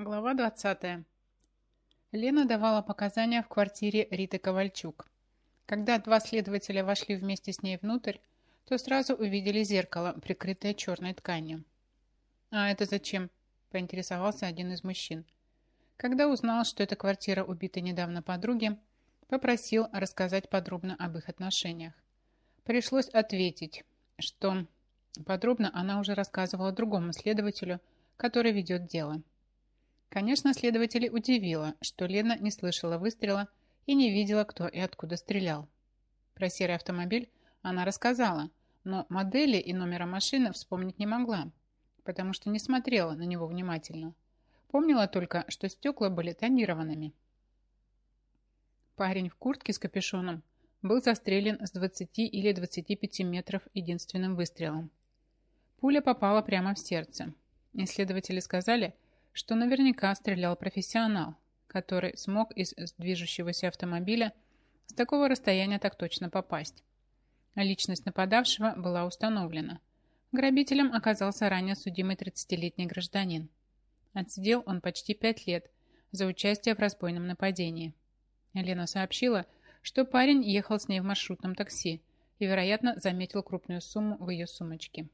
Глава 20. Лена давала показания в квартире Риты Ковальчук. Когда два следователя вошли вместе с ней внутрь, то сразу увидели зеркало, прикрытое черной тканью. «А это зачем?» – поинтересовался один из мужчин. Когда узнал, что это квартира убитой недавно подруги, попросил рассказать подробно об их отношениях. Пришлось ответить, что подробно она уже рассказывала другому следователю, который ведет дело. Конечно, следователей удивило, что Лена не слышала выстрела и не видела, кто и откуда стрелял. Про серый автомобиль она рассказала, но модели и номера машины вспомнить не могла, потому что не смотрела на него внимательно. Помнила только, что стекла были тонированными. Парень в куртке с капюшоном был застрелен с 20 или 25 метров единственным выстрелом. Пуля попала прямо в сердце. Исследователи сказали, что наверняка стрелял профессионал, который смог из движущегося автомобиля с такого расстояния так точно попасть. Личность нападавшего была установлена. Грабителем оказался ранее судимый 30-летний гражданин. Отсидел он почти 5 лет за участие в разбойном нападении. Лена сообщила, что парень ехал с ней в маршрутном такси и, вероятно, заметил крупную сумму в ее сумочке.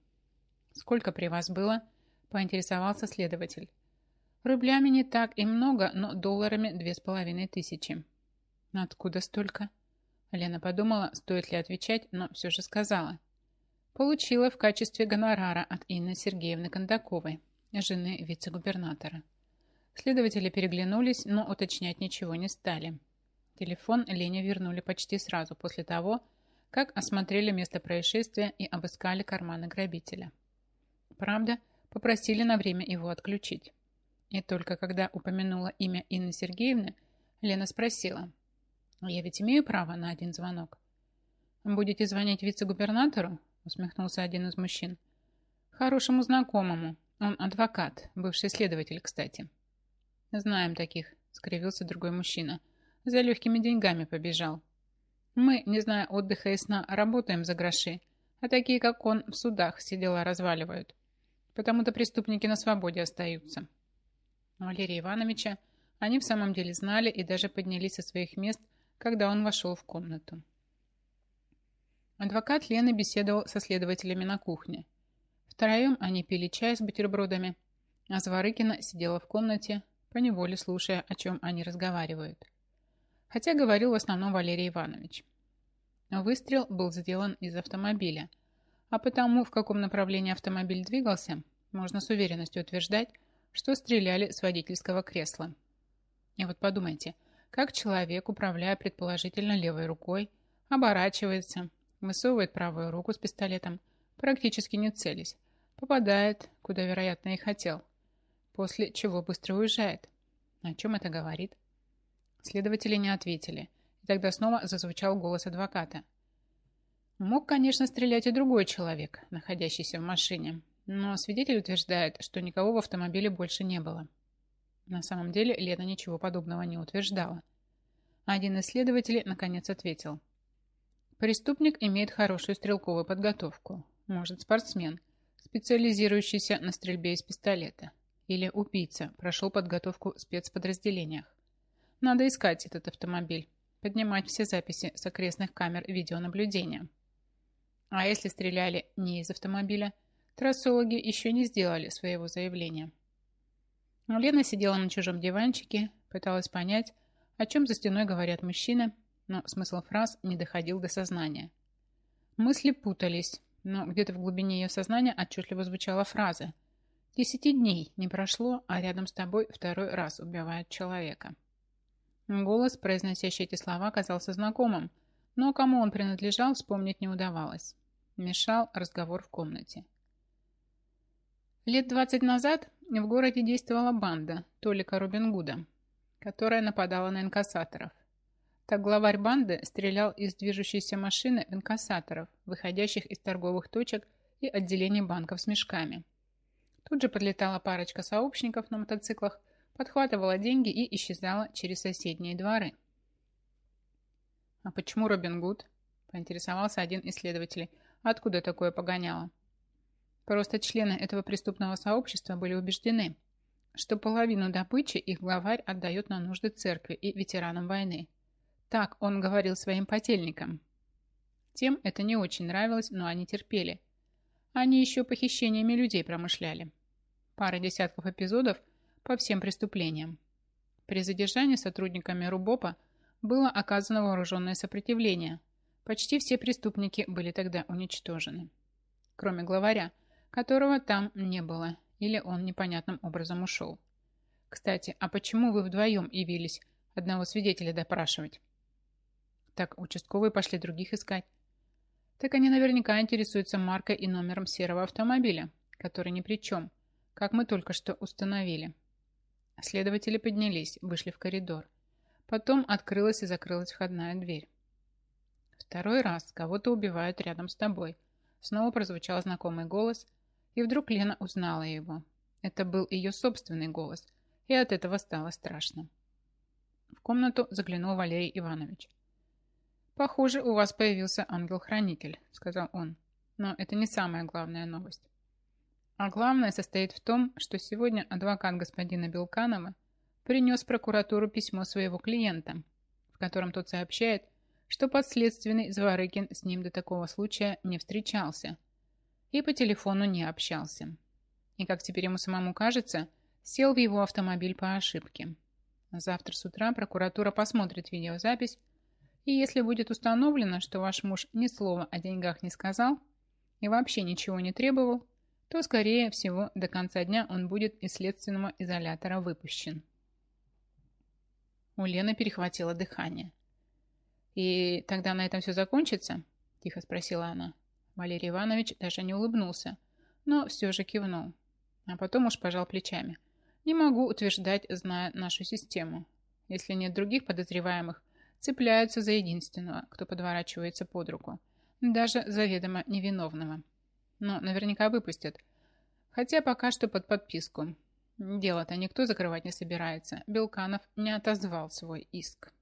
«Сколько при вас было?» – поинтересовался следователь. Рублями не так и много, но долларами две с половиной тысячи. Откуда столько? Лена подумала, стоит ли отвечать, но все же сказала. Получила в качестве гонорара от Инны Сергеевны Кондаковой, жены вице-губернатора. Следователи переглянулись, но уточнять ничего не стали. Телефон Лене вернули почти сразу после того, как осмотрели место происшествия и обыскали карманы грабителя. Правда, попросили на время его отключить. И только когда упомянула имя Инны Сергеевны, Лена спросила, «Я ведь имею право на один звонок?» «Будете звонить вице-губернатору?» усмехнулся один из мужчин. «Хорошему знакомому. Он адвокат, бывший следователь, кстати». «Знаем таких», — скривился другой мужчина. «За легкими деньгами побежал. Мы, не зная отдыха и сна, работаем за гроши, а такие, как он, в судах все дела разваливают. Потому-то преступники на свободе остаются». Валерия Ивановича они в самом деле знали и даже поднялись со своих мест, когда он вошел в комнату. Адвокат Лены беседовал со следователями на кухне. Втроем они пили чай с бутербродами, а Зворыкина сидела в комнате, поневоле слушая, о чем они разговаривают. Хотя говорил в основном Валерий Иванович. Выстрел был сделан из автомобиля, а потому, в каком направлении автомобиль двигался, можно с уверенностью утверждать, что стреляли с водительского кресла. И вот подумайте, как человек, управляя предположительно левой рукой, оборачивается, высовывает правую руку с пистолетом, практически не целясь, попадает, куда, вероятно, и хотел, после чего быстро уезжает. О чем это говорит? Следователи не ответили, и тогда снова зазвучал голос адвоката. Мог, конечно, стрелять и другой человек, находящийся в машине, но свидетель утверждает, что никого в автомобиле больше не было. На самом деле Лена ничего подобного не утверждала. Один из следователей наконец ответил. Преступник имеет хорошую стрелковую подготовку. Может, спортсмен, специализирующийся на стрельбе из пистолета. Или убийца, прошел подготовку в спецподразделениях. Надо искать этот автомобиль, поднимать все записи с окрестных камер видеонаблюдения. А если стреляли не из автомобиля – Трассологи еще не сделали своего заявления. Но Лена сидела на чужом диванчике, пыталась понять, о чем за стеной говорят мужчины, но смысл фраз не доходил до сознания. Мысли путались, но где-то в глубине ее сознания отчетливо звучала фраза «Десяти дней не прошло, а рядом с тобой второй раз убивают человека». Голос, произносящий эти слова, казался знакомым, но кому он принадлежал, вспомнить не удавалось. Мешал разговор в комнате. Лет 20 назад в городе действовала банда Толика Робин Гуда, которая нападала на инкассаторов. Так главарь банды стрелял из движущейся машины инкассаторов, выходящих из торговых точек и отделений банков с мешками. Тут же подлетала парочка сообщников на мотоциклах, подхватывала деньги и исчезала через соседние дворы. «А почему Робин Гуд?» – поинтересовался один исследователь. «Откуда такое погоняло?» Просто члены этого преступного сообщества были убеждены, что половину добычи их главарь отдает на нужды церкви и ветеранам войны. Так он говорил своим потельникам. Тем это не очень нравилось, но они терпели. Они еще похищениями людей промышляли. Пара десятков эпизодов по всем преступлениям. При задержании сотрудниками РУБОПа было оказано вооруженное сопротивление. Почти все преступники были тогда уничтожены. Кроме главаря, которого там не было, или он непонятным образом ушел. Кстати, а почему вы вдвоем явились одного свидетеля допрашивать? Так участковые пошли других искать. Так они наверняка интересуются маркой и номером серого автомобиля, который ни при чем, как мы только что установили. Следователи поднялись, вышли в коридор. Потом открылась и закрылась входная дверь. Второй раз кого-то убивают рядом с тобой. Снова прозвучал знакомый голос, и вдруг Лена узнала его. Это был ее собственный голос, и от этого стало страшно. В комнату заглянул Валерий Иванович. «Похоже, у вас появился ангел-хранитель», — сказал он. «Но это не самая главная новость. А главное состоит в том, что сегодня адвокат господина Белканова принес в прокуратуру письмо своего клиента, в котором тот сообщает, что подследственный Зворыкин с ним до такого случая не встречался и по телефону не общался. И, как теперь ему самому кажется, сел в его автомобиль по ошибке. Завтра с утра прокуратура посмотрит видеозапись и если будет установлено, что ваш муж ни слова о деньгах не сказал и вообще ничего не требовал, то, скорее всего, до конца дня он будет из следственного изолятора выпущен. У Лены перехватило дыхание. «И тогда на этом все закончится?» – тихо спросила она. Валерий Иванович даже не улыбнулся, но все же кивнул. А потом уж пожал плечами. «Не могу утверждать, зная нашу систему. Если нет других подозреваемых, цепляются за единственного, кто подворачивается под руку, даже заведомо невиновного. Но наверняка выпустят. Хотя пока что под подписку. Дело-то никто закрывать не собирается. Белканов не отозвал свой иск.